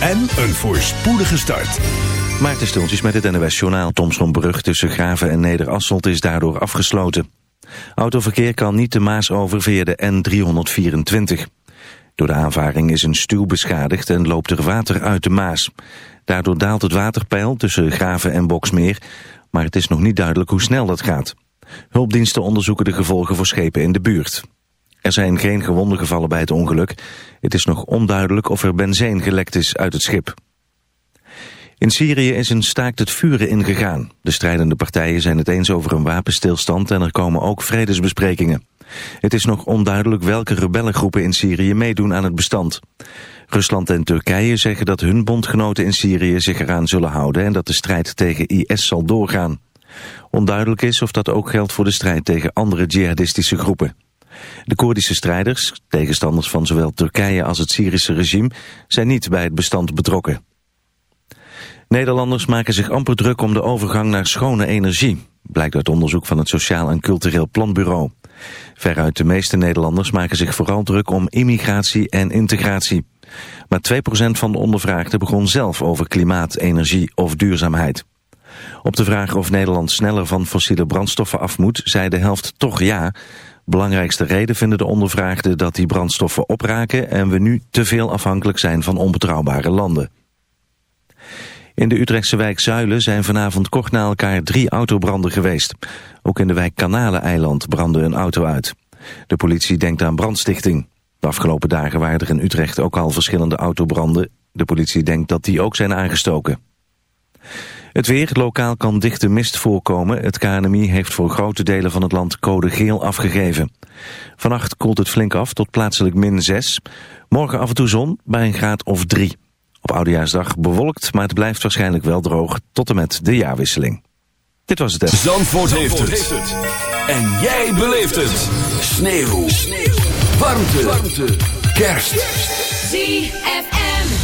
en een voorspoedige start. Maarten Stultjes met het NOS Journaal. Tomsonbrug tussen Graven en Nederasselt is daardoor afgesloten. Autoverkeer kan niet de Maas over via de N324. Door de aanvaring is een stuw beschadigd en loopt er water uit de Maas. Daardoor daalt het waterpeil tussen Graven en Boksmeer, maar het is nog niet duidelijk hoe snel dat gaat. Hulpdiensten onderzoeken de gevolgen voor schepen in de buurt. Er zijn geen gewonden gevallen bij het ongeluk. Het is nog onduidelijk of er benzine gelekt is uit het schip. In Syrië is een staakt het vuren ingegaan. De strijdende partijen zijn het eens over een wapenstilstand en er komen ook vredesbesprekingen. Het is nog onduidelijk welke rebellengroepen in Syrië meedoen aan het bestand. Rusland en Turkije zeggen dat hun bondgenoten in Syrië zich eraan zullen houden en dat de strijd tegen IS zal doorgaan. Onduidelijk is of dat ook geldt voor de strijd tegen andere jihadistische groepen. De Koerdische strijders, tegenstanders van zowel Turkije als het Syrische regime, zijn niet bij het bestand betrokken. Nederlanders maken zich amper druk om de overgang naar schone energie, blijkt uit onderzoek van het Sociaal en Cultureel Planbureau. Veruit de meeste Nederlanders maken zich vooral druk om immigratie en integratie. Maar 2% van de ondervraagden begon zelf over klimaat, energie of duurzaamheid. Op de vraag of Nederland sneller van fossiele brandstoffen af moet, zei de helft toch ja. Belangrijkste reden vinden de ondervraagden dat die brandstoffen opraken en we nu te veel afhankelijk zijn van onbetrouwbare landen. In de Utrechtse wijk Zuilen zijn vanavond kort na elkaar drie autobranden geweest. Ook in de wijk Kanaleneiland brandde een auto uit. De politie denkt aan brandstichting. De afgelopen dagen waren er in Utrecht ook al verschillende autobranden. De politie denkt dat die ook zijn aangestoken. Het weer, lokaal kan dichte mist voorkomen. Het KNMI heeft voor grote delen van het land code geel afgegeven. Vannacht koelt het flink af tot plaatselijk min 6. Morgen af en toe zon bij een graad of 3. Op Oudejaarsdag bewolkt, maar het blijft waarschijnlijk wel droog tot en met de jaarwisseling. Dit was het. Zandvoort, Zandvoort heeft, het. En jij beleeft het. Sneeuw. Sneeuw. Warmte. Warmte. Kerst. ZFM.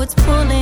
it's pulling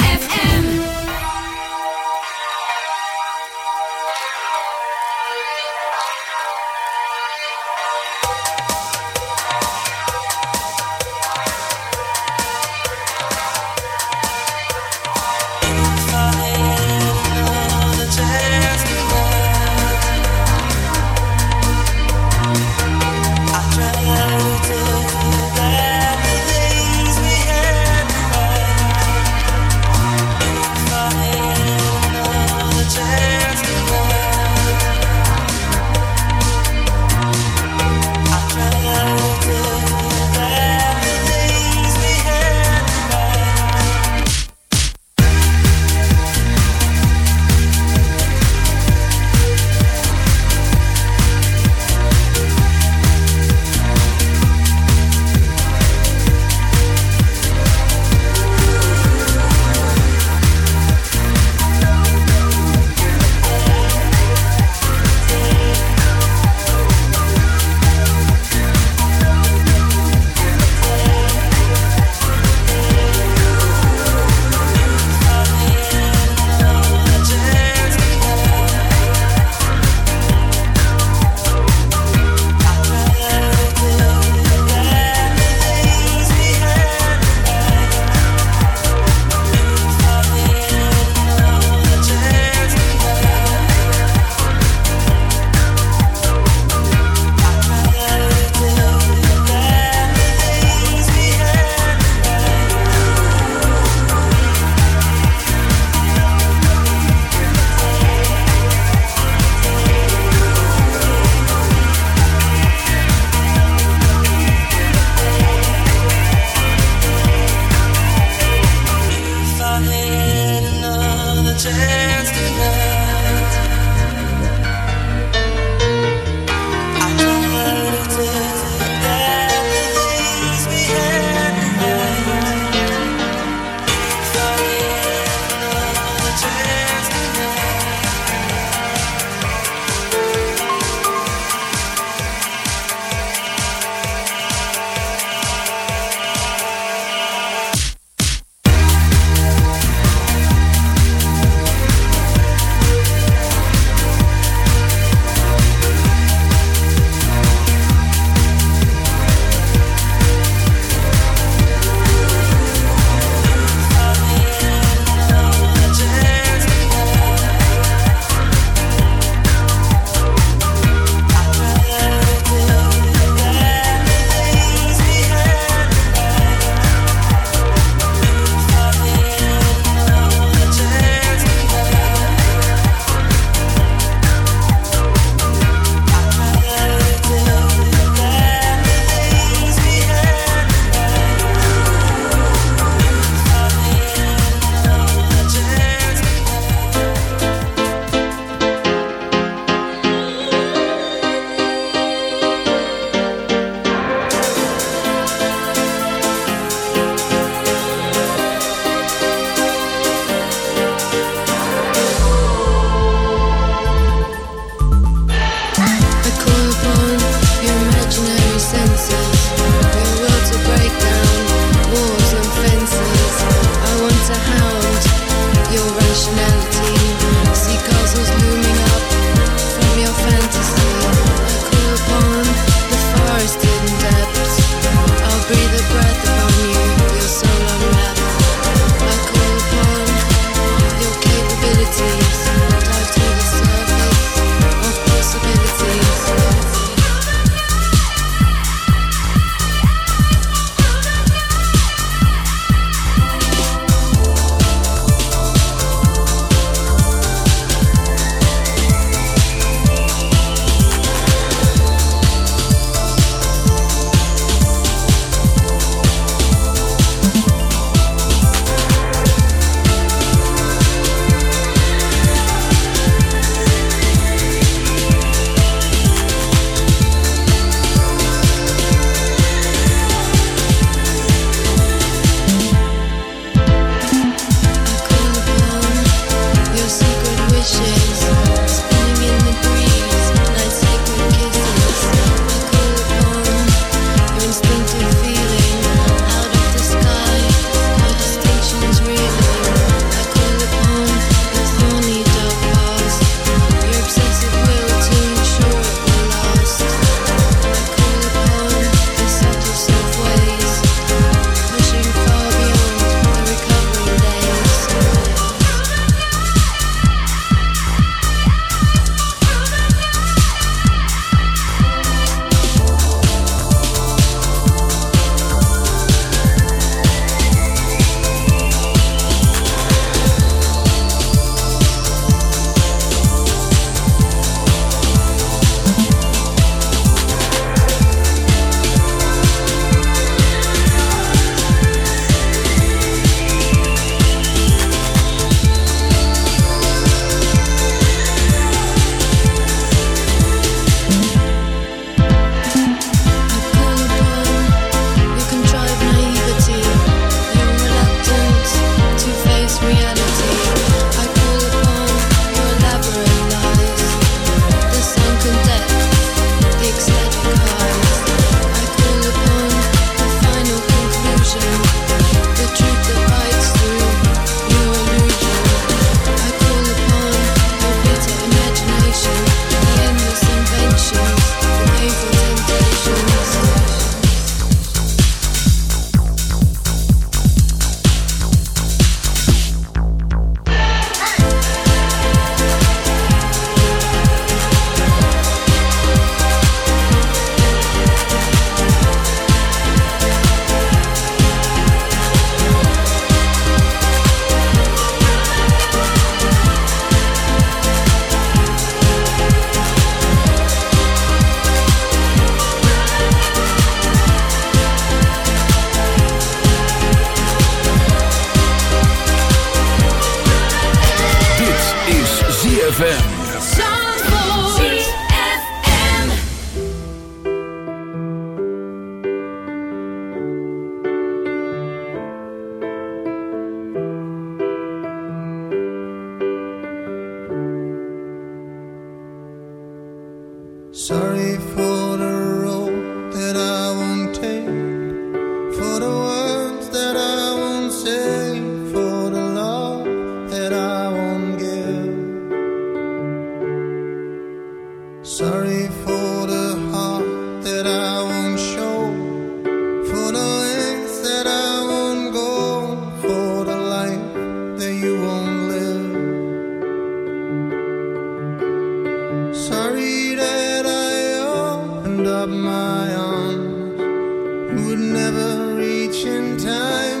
opened up my arms. Would never reach in time.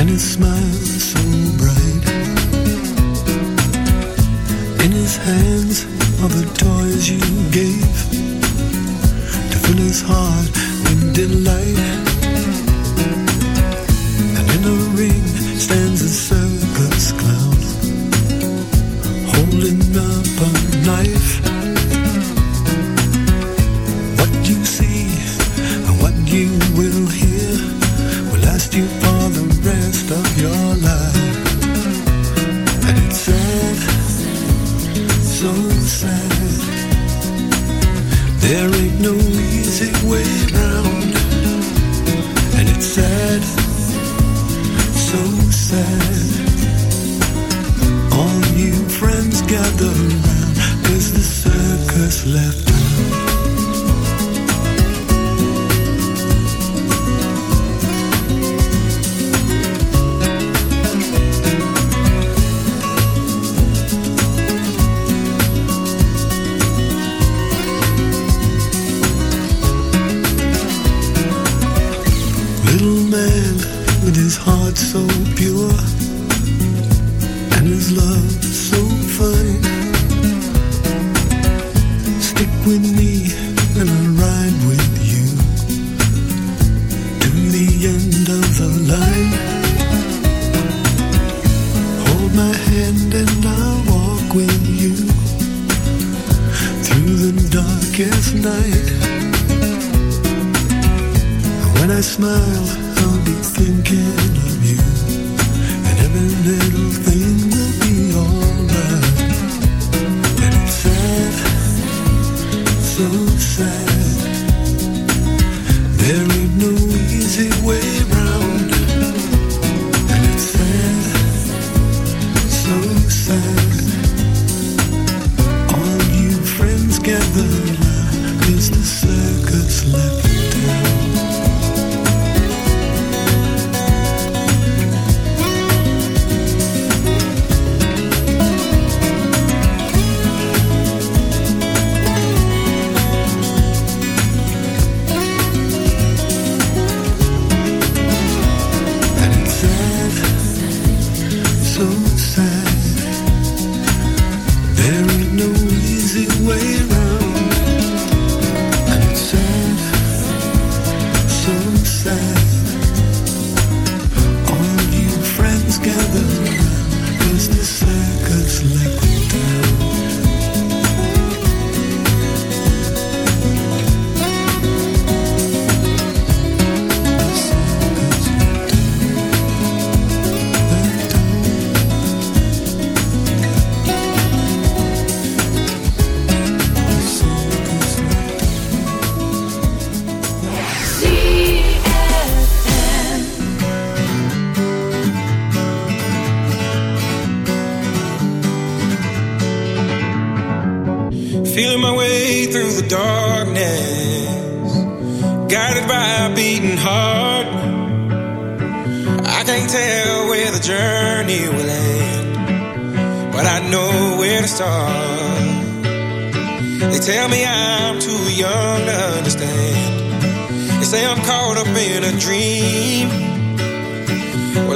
and his smile so bright. In his hands are the toys you gave to fill his heart with delight. And in a ring stands a So sad. There ain't no easy way round.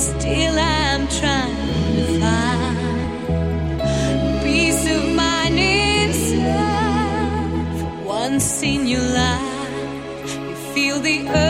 Still, I'm trying to find peace of mind inside. Once in your life, you feel the earth.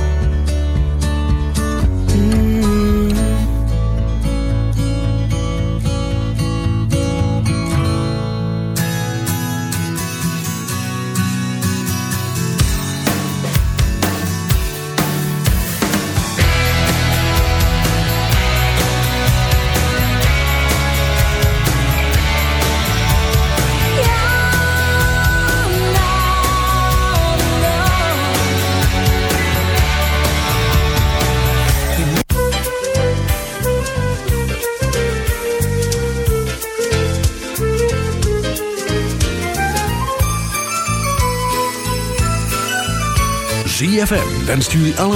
ZFM wenst jullie alle...